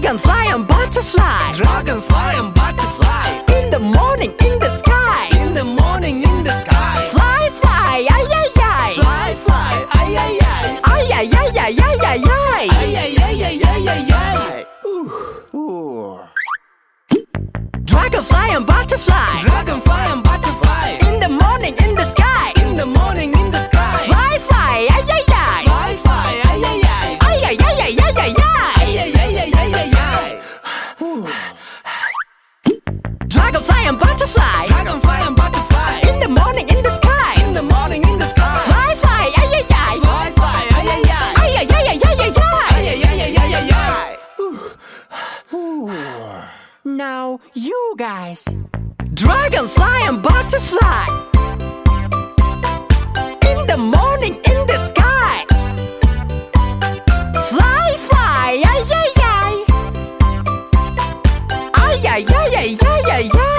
Dragonfly and butterfly. Dragonfly and butterfly. In the morning, in the sky. In the morning in the sky. Fly, fly, ay, ay, ay. Fly, fly, ay, ay, ay. Ay, ay, ay, ay, ay, ay, ay. Ay, ay, ay, ay, ay, ay, ay. Dragonfly and butterfly. Dragonfly and butterfly. Dragonfly and butterfly. Dragonfly and butterfly. In the morning, in the sky. In the morning in the sky. Fly, fly, ay, ay, ay. Fly, fly, ay, ay, ay. Ay, ay, ay, ay, ay, ay, ay. Ay, ay, ay, ay, ay, ay, ay. Now, you guys. Dragonfly and butterfly. In the morning, in the sky. Fly, fly, ay, ay, ay. Ay, ay, ay, ay, ay, ay, ay.